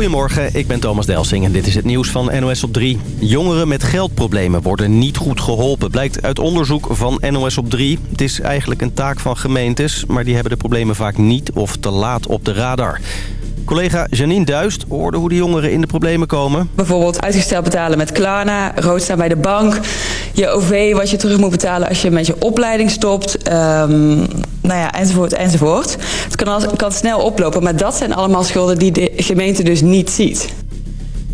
Goedemorgen, ik ben Thomas Delsing en dit is het nieuws van NOS op 3. Jongeren met geldproblemen worden niet goed geholpen, blijkt uit onderzoek van NOS op 3. Het is eigenlijk een taak van gemeentes, maar die hebben de problemen vaak niet of te laat op de radar. Collega Janine Duist hoorde hoe de jongeren in de problemen komen. Bijvoorbeeld uitgesteld betalen met Klarna, rood staan bij de bank... je OV wat je terug moet betalen als je met je opleiding stopt... Um, nou ja, enzovoort, enzovoort. Het kan, al, kan snel oplopen, maar dat zijn allemaal schulden die de gemeente dus niet ziet.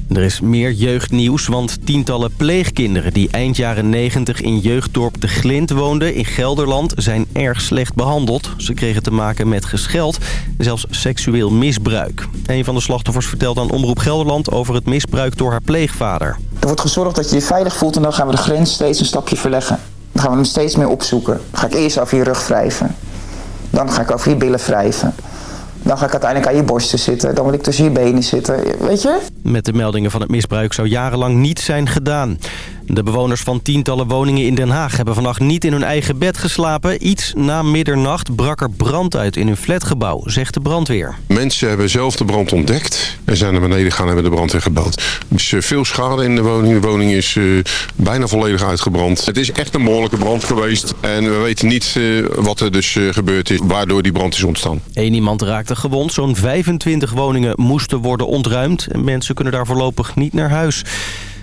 Er is meer jeugdnieuws, want tientallen pleegkinderen die eind jaren 90 in jeugddorp De Glint woonden in Gelderland zijn erg slecht behandeld. Ze kregen te maken met gescheld en zelfs seksueel misbruik. Een van de slachtoffers vertelt aan Omroep Gelderland over het misbruik door haar pleegvader. Er wordt gezorgd dat je je veilig voelt en dan gaan we de grens steeds een stapje verleggen. Dan gaan we hem steeds meer opzoeken. Dan ga ik eerst over je rug wrijven. Dan ga ik over je billen wrijven. Dan ga ik uiteindelijk aan je borsten zitten. Dan wil ik tussen je benen zitten. Weet je? Met de meldingen van het misbruik zou jarenlang niet zijn gedaan. De bewoners van tientallen woningen in Den Haag hebben vannacht niet in hun eigen bed geslapen. Iets na middernacht brak er brand uit in hun flatgebouw, zegt de brandweer. Mensen hebben zelf de brand ontdekt en zijn naar beneden gegaan en hebben de brand weer gebeld. Dus uh, veel schade in de woning. De woning is uh, bijna volledig uitgebrand. Het is echt een behoorlijke brand geweest. En we weten niet uh, wat er dus gebeurd is, waardoor die brand is ontstaan. Eén iemand raakte gewond. Zo'n 25 woningen moesten worden ontruimd. En mensen kunnen daar voorlopig niet naar huis.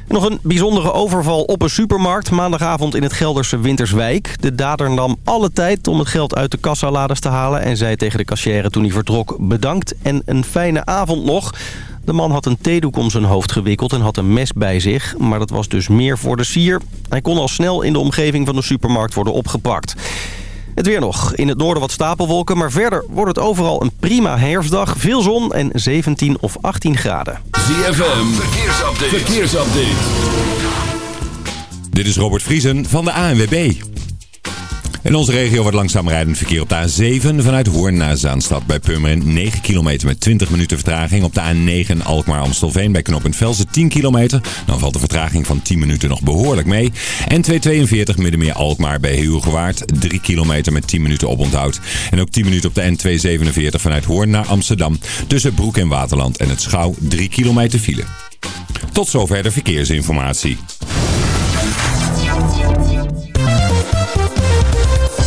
Nog een bijzondere overval op een supermarkt. Maandagavond in het Gelderse Winterswijk. De dader nam alle tijd om het geld uit de kassalades te halen... en zei tegen de cashier toen hij vertrok bedankt en een fijne avond nog. De man had een theedoek om zijn hoofd gewikkeld en had een mes bij zich. Maar dat was dus meer voor de sier. Hij kon al snel in de omgeving van de supermarkt worden opgepakt. Het weer nog. In het noorden wat stapelwolken, maar verder wordt het overal een prima herfstdag. Veel zon en 17 of 18 graden. ZFM, verkeersupdate. verkeersupdate. Dit is Robert Vriesen van de ANWB. In onze regio wordt langzaam rijdend verkeer op de A7 vanuit Hoorn naar Zaanstad bij Purmerend 9 kilometer met 20 minuten vertraging. Op de A9 Alkmaar-Amstelveen bij knooppunt Velsen 10 kilometer. Dan valt de vertraging van 10 minuten nog behoorlijk mee. En 242 Middenmeer Alkmaar bij Heelgewaard 3 kilometer met 10 minuten oponthoud. En ook 10 minuten op de N247 vanuit Hoorn naar Amsterdam. Tussen Broek en Waterland en het Schouw 3 kilometer file. Tot zover de verkeersinformatie.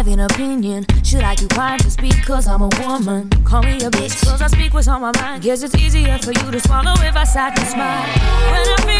Have an opinion. Should I keep quiet just because I'm a woman? Call me a bitch, cause I speak what's on my mind. Guess it's easier for you to swallow if I sat and smile. When a female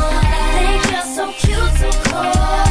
Oh.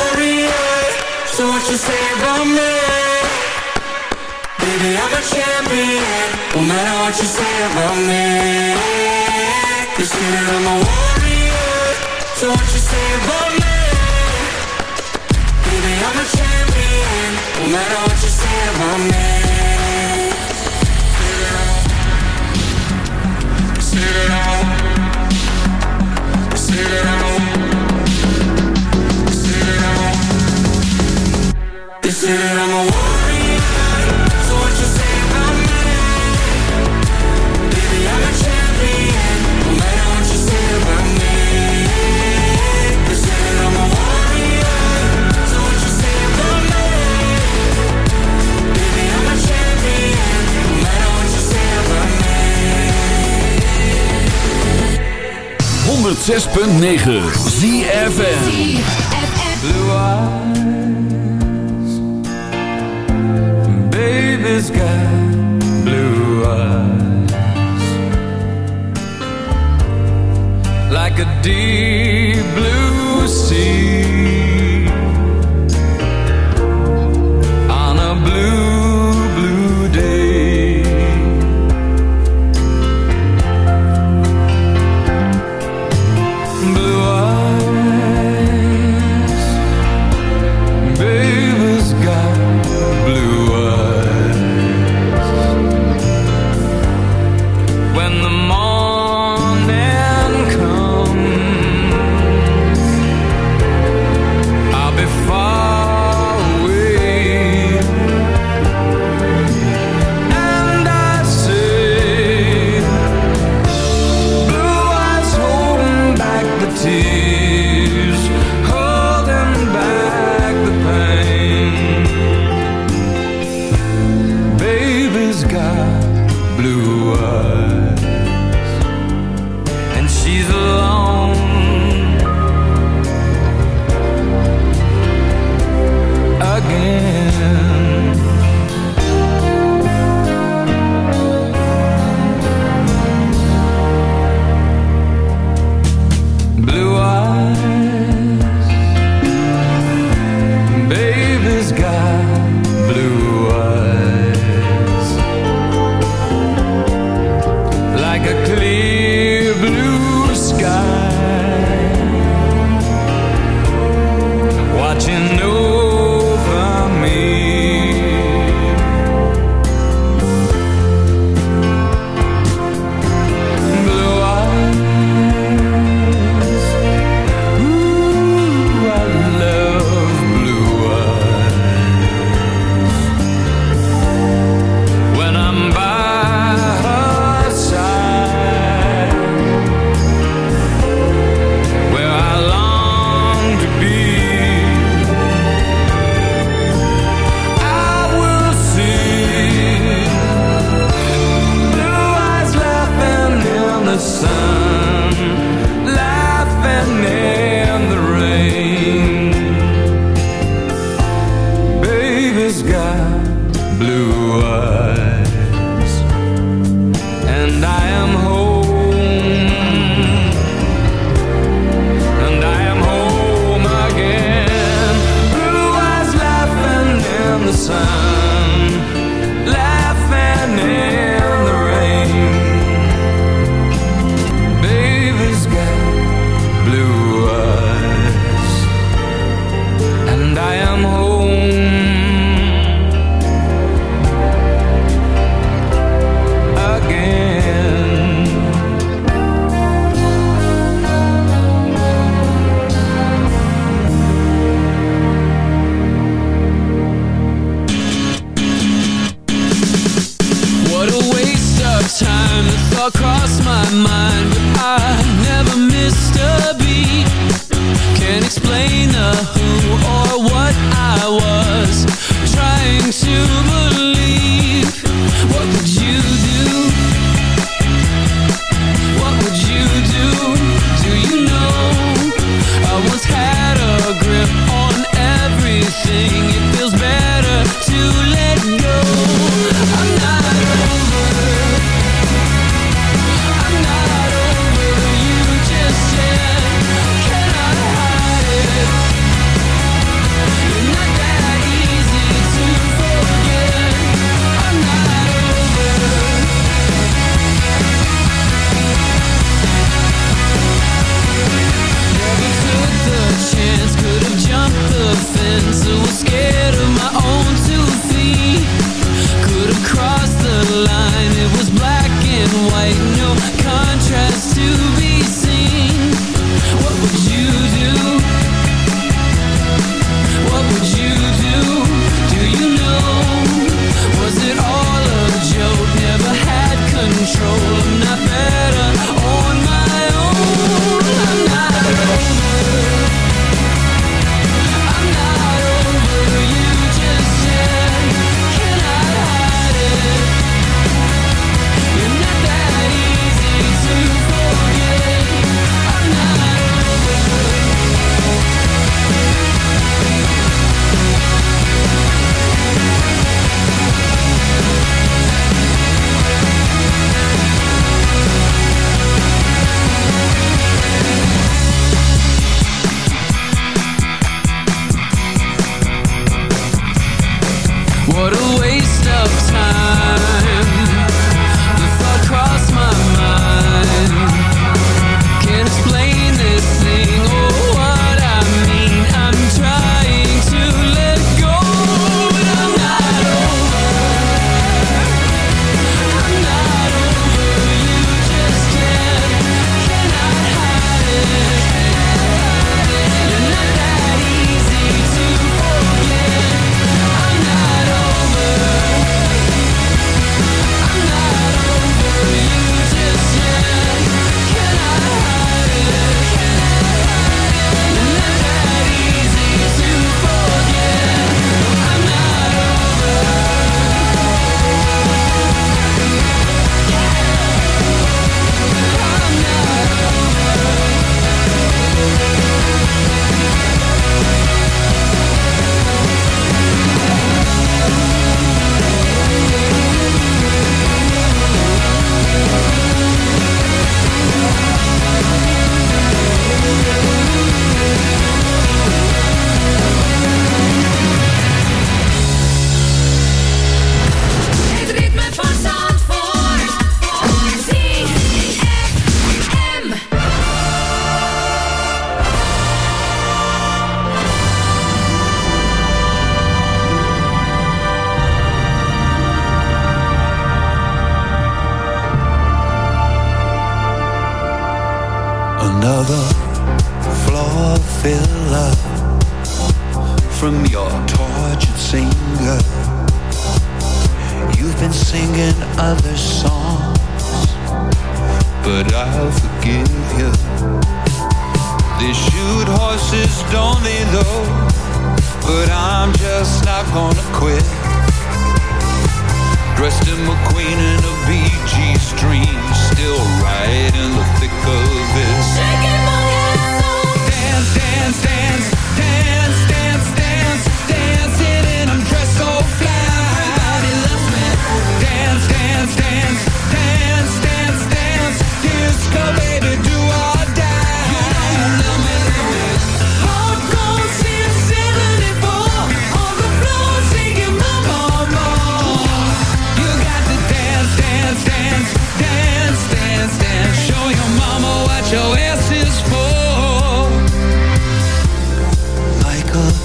you say about me? Baby, I'm a champion, no matter what you say about me. Say that I'm a warrior, so what you say about me? Baby, I'm a champion, no matter what you say about me. Say that I'm 106.9 ZFN Blue eyes Baby's got blue eyes. Like a deep blue sea. sun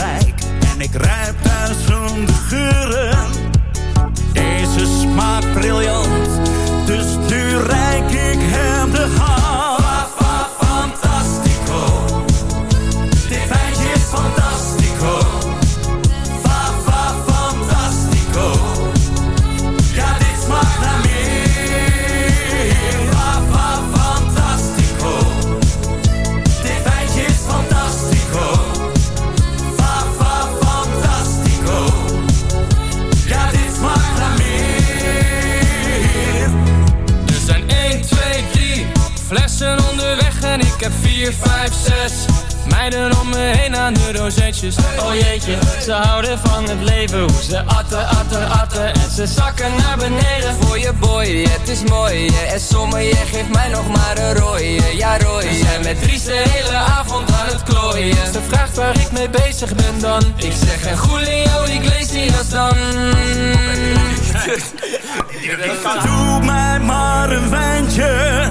En ik ruik duizenden geuren. Deze smaakt briljant, dus nu reik en ik heb 4, 5, 6 meiden om me heen aan de rozetjes. Oh jeetje, ze houden van het leven, hoe ze atten, atten, atten en ze zakken naar beneden. Voor je boy, het is mooi. En sommige geeft mij nog maar een rooie. Ja, rooie. We zijn met Dries de hele avond aan het klooien. Ze vraagt waar ik mee bezig ben dan. Ik zeg en Julio Iglesias dan. Doe mij maar een wijntje,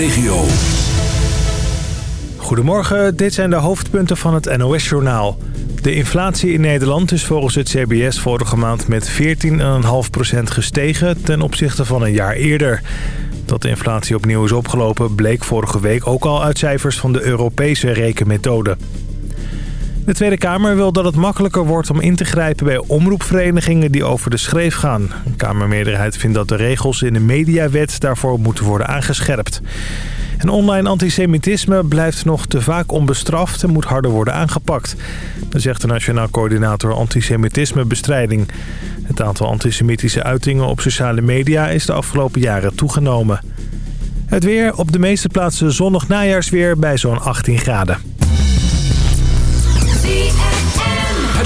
regio. Goedemorgen, dit zijn de hoofdpunten van het NOS-journaal. De inflatie in Nederland is volgens het CBS vorige maand met 14,5% gestegen ten opzichte van een jaar eerder. Dat de inflatie opnieuw is opgelopen bleek vorige week ook al uit cijfers van de Europese rekenmethode. De Tweede Kamer wil dat het makkelijker wordt om in te grijpen bij omroepverenigingen die over de schreef gaan. Een Kamermeerderheid vindt dat de regels in de mediawet daarvoor moeten worden aangescherpt. En online antisemitisme blijft nog te vaak onbestraft en moet harder worden aangepakt. Dat zegt de Nationaal Coördinator Antisemitismebestrijding. Het aantal antisemitische uitingen op sociale media is de afgelopen jaren toegenomen. Het weer op de meeste plaatsen zonnig najaarsweer bij zo'n 18 graden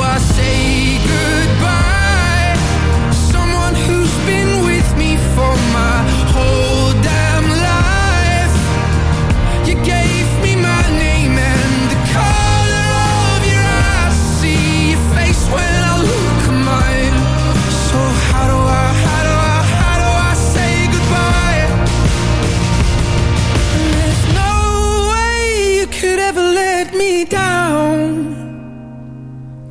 I say goodbye.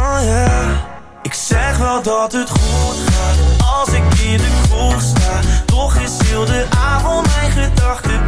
Oh. Ik zeg wel dat het goed gaat als ik in de kroeg sta. Toch is heel de avond mijn gedachten